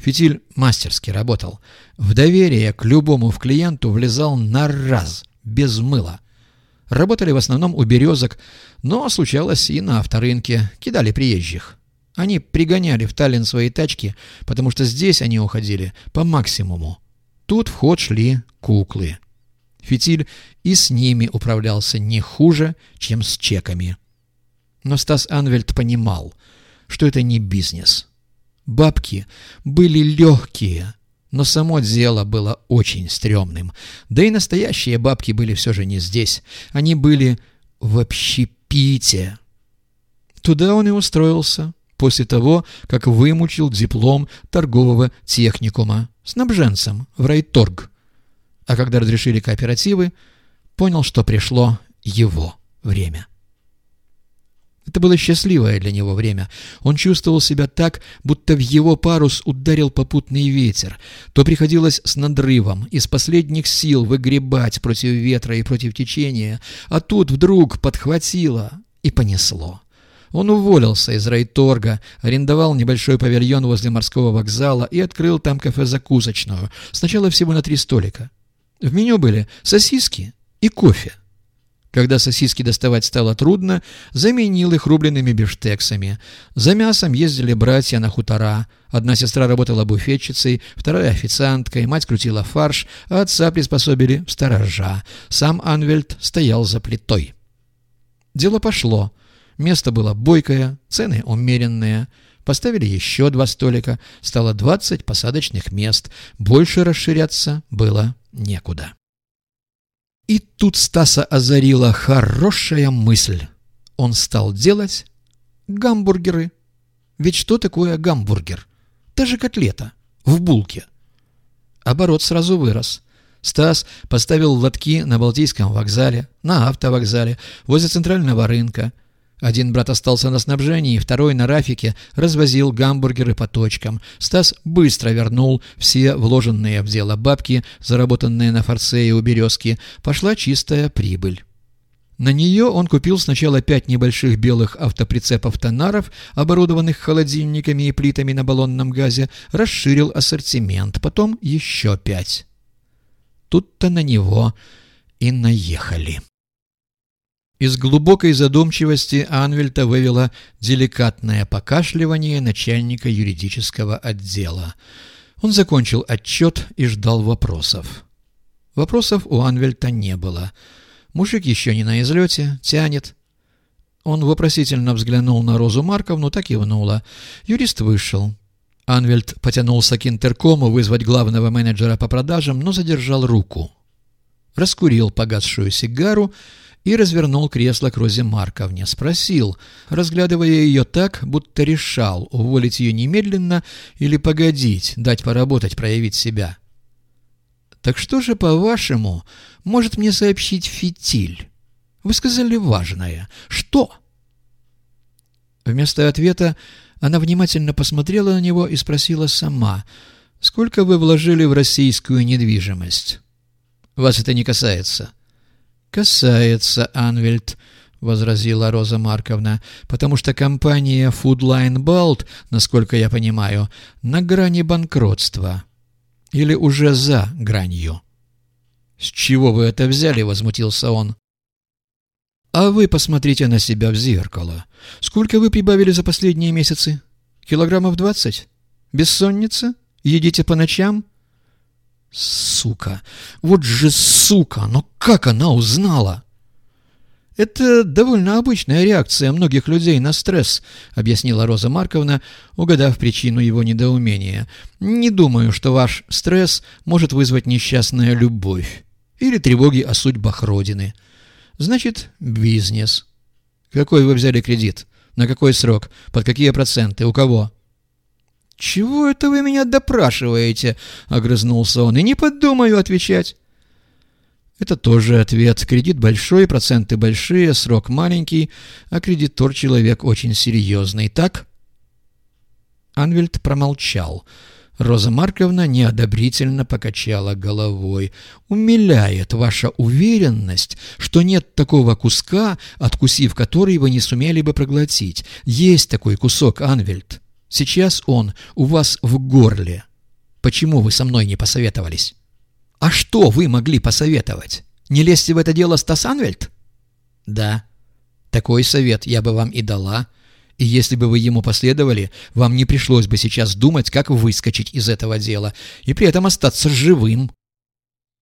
Фитиль мастерски работал. В доверие к любому в клиенту влезал на раз, без мыла. Работали в основном у березок, но случалось и на авторынке, кидали приезжих. Они пригоняли в Таллин свои тачки, потому что здесь они уходили по максимуму. Тут в ход шли куклы. Фитиль и с ними управлялся не хуже, чем с чеками. Но Стас Анвельд понимал, что это не бизнес. Бабки были легкие, но само дело было очень стрёмным. Да и настоящие бабки были все же не здесь. Они были в общепите. Туда он и устроился после того, как вымучил диплом торгового техникума снабженцем в райторг. А когда разрешили кооперативы, понял, что пришло его время. Это было счастливое для него время. Он чувствовал себя так, будто в его парус ударил попутный ветер. То приходилось с надрывом, из последних сил выгребать против ветра и против течения, а тут вдруг подхватило и понесло. Он уволился из райторга, арендовал небольшой павильон возле морского вокзала и открыл там кафе-закусочную. Сначала всего на три столика. В меню были сосиски и кофе. Когда сосиски доставать стало трудно, заменил их рубленными бифштексами. За мясом ездили братья на хутора. Одна сестра работала буфетчицей, вторая официанткой, мать крутила фарш, а отца приспособили сторожа. Сам Анвельд стоял за плитой. Дело пошло. Место было бойкое, цены умеренные. Поставили еще два столика, стало двадцать посадочных мест. Больше расширяться было некуда. И тут Стаса озарила хорошая мысль. Он стал делать гамбургеры. Ведь что такое гамбургер? Та же котлета в булке. Оборот сразу вырос. Стас поставил лотки на Балтийском вокзале, на автовокзале, возле центрального рынка – один брат остался на снабжении, второй на рафике развозил гамбургеры по точкам. Стас быстро вернул все вложенные в дело бабки, заработанные на форце у березки. Пошла чистая прибыль. На нее он купил сначала пять небольших белых автоприцепов-тонаров, оборудованных холодильниками и плитами на баллонном газе, расширил ассортимент, потом еще пять. Тут-то на него и наехали. Из глубокой задумчивости Анвельта вывело деликатное покашливание начальника юридического отдела. Он закончил отчет и ждал вопросов. Вопросов у Анвельта не было. Мужик еще не на излете, тянет. Он вопросительно взглянул на Розу Марковну, так и внула. Юрист вышел. Анвельт потянулся к интеркому вызвать главного менеджера по продажам, но задержал руку. Раскурил погасшую сигару и развернул кресло к Розе Марковне. Спросил, разглядывая ее так, будто решал, уволить ее немедленно или погодить, дать поработать, проявить себя. «Так что же, по-вашему, может мне сообщить фитиль? Вы сказали важное. Что?» Вместо ответа она внимательно посмотрела на него и спросила сама, «Сколько вы вложили в российскую недвижимость?» «Вас это не касается». «Касается, Анвельд», — возразила Роза Марковна, «потому что компания Foodline Balt, насколько я понимаю, на грани банкротства. Или уже за гранью». «С чего вы это взяли?» — возмутился он. «А вы посмотрите на себя в зеркало. Сколько вы прибавили за последние месяцы? Килограммов двадцать? Бессонница? Едите по ночам?» Сука! Вот же сука! Но как она узнала? «Это довольно обычная реакция многих людей на стресс», — объяснила Роза Марковна, угадав причину его недоумения. «Не думаю, что ваш стресс может вызвать несчастная любовь или тревоги о судьбах Родины. Значит, бизнес. Какой вы взяли кредит? На какой срок? Под какие проценты? У кого?» «Чего это вы меня допрашиваете?» — огрызнулся он. «И не подумаю отвечать». Это тоже ответ. Кредит большой, проценты большие, срок маленький, а кредитор человек очень серьезный. Так? Анвельд промолчал. Роза Марковна неодобрительно покачала головой. «Умиляет ваша уверенность, что нет такого куска, откусив который вы не сумели бы проглотить. Есть такой кусок, Анвельд. Сейчас он у вас в горле. Почему вы со мной не посоветовались? А что вы могли посоветовать? Не лезьте в это дело с Тассанвельд? Да. Такой совет я бы вам и дала. И если бы вы ему последовали, вам не пришлось бы сейчас думать, как выскочить из этого дела и при этом остаться живым.